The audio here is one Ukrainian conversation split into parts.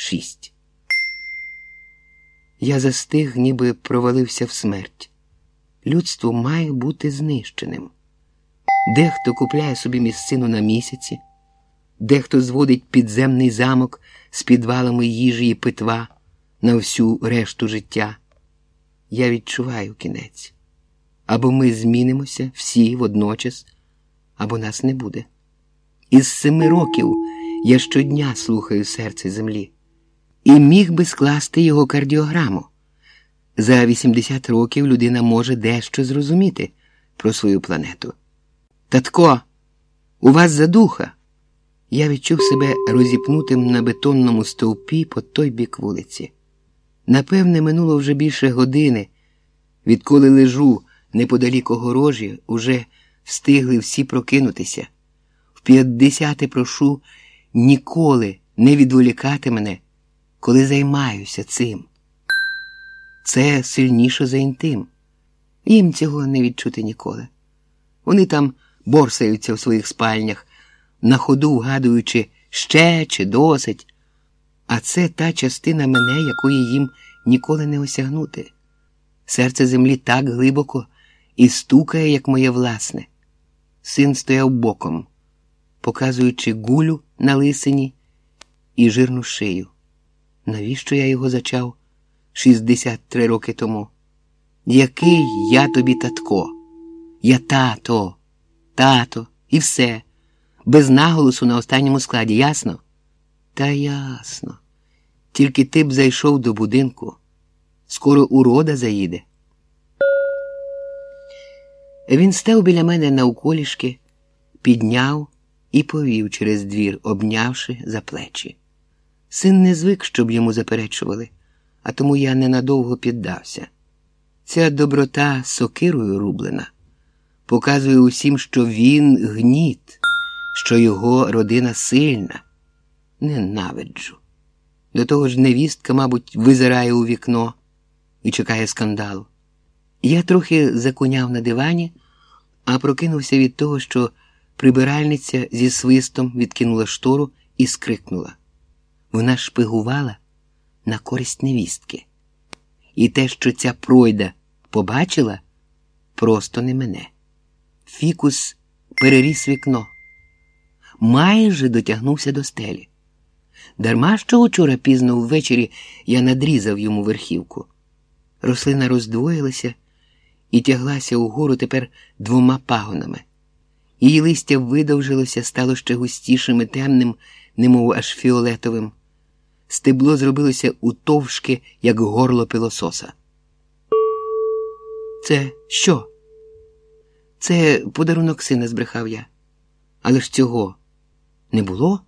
шість. Я застиг, ніби провалився в смерть. Людство має бути знищеним. Дехто купляє собі місцину на місяці, дехто зводить підземний замок з підвалами їжі і питва на всю решту життя. Я відчуваю кінець. Або ми змінимося всі водночас, або нас не буде. Із семи років я щодня слухаю серце землі і міг би скласти його кардіограму. За 80 років людина може дещо зрозуміти про свою планету. Татко, у вас задуха. Я відчув себе розіпнутим на бетонному стовпі по той бік вулиці. Напевне, минуло вже більше години, відколи лежу неподалік огорожі, уже встигли всі прокинутися. В п'ятдесяти прошу ніколи не відволікати мене, коли займаюся цим. Це сильніше за інтим. Їм цього не відчути ніколи. Вони там борсаються в своїх спальнях, на ходу вгадуючи ще чи досить. А це та частина мене, якої їм ніколи не осягнути. Серце землі так глибоко і стукає, як моє власне. Син стояв боком, показуючи гулю на лисині і жирну шию. Навіщо я його зачав 63 роки тому? Який я тобі татко? Я тато, тато, і все, без наголосу на останньому складі, ясно? Та ясно. Тільки ти б зайшов до будинку. Скоро урода заїде. Він став біля мене навколішки, підняв і повів через двір, обнявши за плечі. Син не звик, щоб йому заперечували, а тому я ненадовго піддався. Ця доброта сокирою рублена, показує усім, що він гніт, що його родина сильна. Ненавиджу. До того ж, невістка, мабуть, визирає у вікно і чекає скандалу. Я трохи закуняв на дивані, а прокинувся від того, що прибиральниця зі свистом відкинула штору і скрикнула. Вона шпигувала на користь невістки. І те, що ця пройда побачила, просто не мене. Фікус переріс вікно, майже дотягнувся до стелі. Дарма що учора пізно ввечері я надрізав йому верхівку. Рослина роздвоїлася і тяглася угору тепер двома пагонами. Її листя видовжилося, стало ще густішим і темним, немов аж фіолетовим. Стебло зробилося утовшки, як горло пилососа. Це що? Це подарунок сина, збрехав я. Але ж цього не було?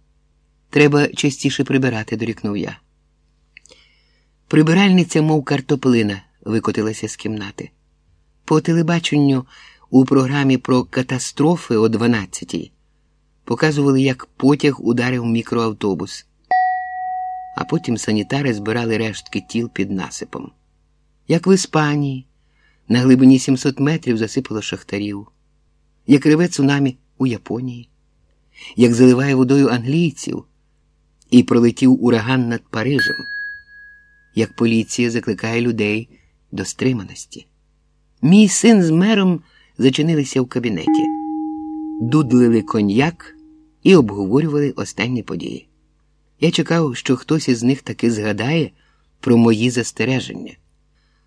Треба частіше прибирати, дорікнув я. Прибиральниця, мов картоплина, викотилася з кімнати. По телебаченню у програмі про катастрофи о 12-й показували, як потяг ударив мікроавтобус, а потім санітари збирали рештки тіл під насипом. Як в Іспанії, на глибині 700 метрів засипало шахтарів, як реве цунамі у Японії, як заливає водою англійців і пролетів ураган над Парижем, як поліція закликає людей до стриманості. Мій син з мером зачинилися в кабінеті, дудлили коньяк і обговорювали останні події. Я чекав, що хтось із них таки згадає про мої застереження.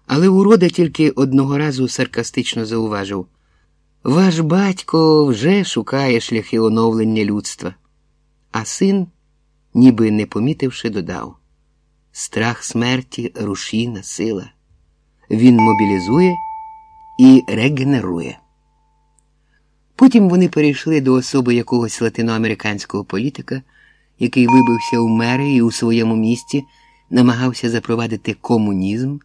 Але урода тільки одного разу саркастично зауважив Ваш батько вже шукає шляхи оновлення людства, а син, ніби не помітивши, додав Страх смерті рушійна сила. Він мобілізує і регенерує. Потім вони перейшли до особи якогось латиноамериканського політика, який вибився у мери і у своєму місті намагався запровадити комунізм,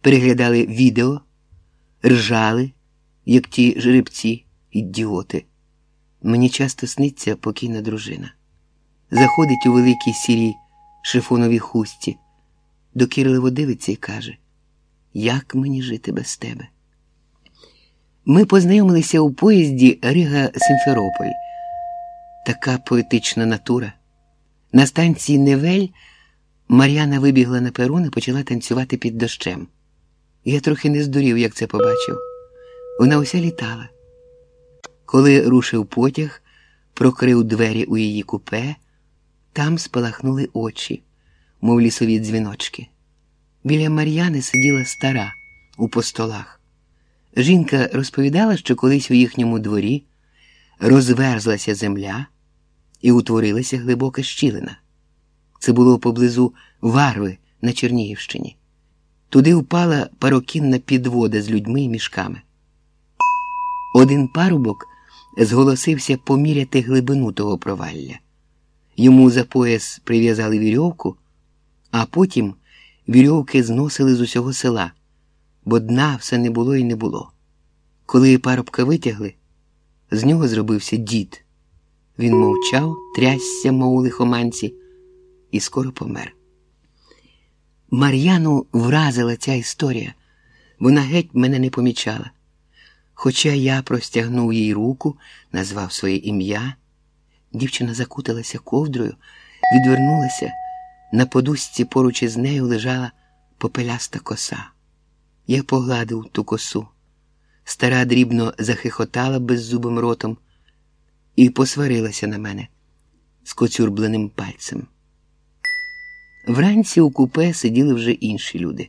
переглядали відео, ржали, як ті жеребці, ідіоти. Мені часто сниться покійна дружина. Заходить у великій сірій шифоновій хусті, докірливо дивиться і каже: Як мені жити без тебе? Ми познайомилися у поїзді Рига Симферополь. Така поетична натура. На станції Невель Мар'яна вибігла на перун і почала танцювати під дощем. Я трохи не здурів, як це побачив. Вона уся літала. Коли рушив потяг, прокрив двері у її купе, там спалахнули очі, мов лісові дзвіночки. Біля Мар'яни сиділа стара у постолах. Жінка розповідала, що колись у їхньому дворі розверзлася земля і утворилася глибока щілина. Це було поблизу Варви на Чернігівщині. Туди впала парокінна підвода з людьми і мішками. Один парубок зголосився поміряти глибину того провалля. Йому за пояс прив'язали вірьовку, а потім вірьовки зносили з усього села, бо дна все не було і не було. Коли парубка витягли, з нього зробився дід. Він мовчав, трясся, мов у лихоманці, і скоро помер. Мар'яну вразила ця історія. Вона геть мене не помічала. Хоча я простягнув їй руку, назвав своє ім'я, дівчина закуталася ковдрою, відвернулася. На подушці поруч із нею лежала попеляста коса. Я погладив ту косу. Стара дрібно захихотала беззубим ротом і посварилася на мене з коцюрбленим пальцем. Вранці у купе сиділи вже інші люди.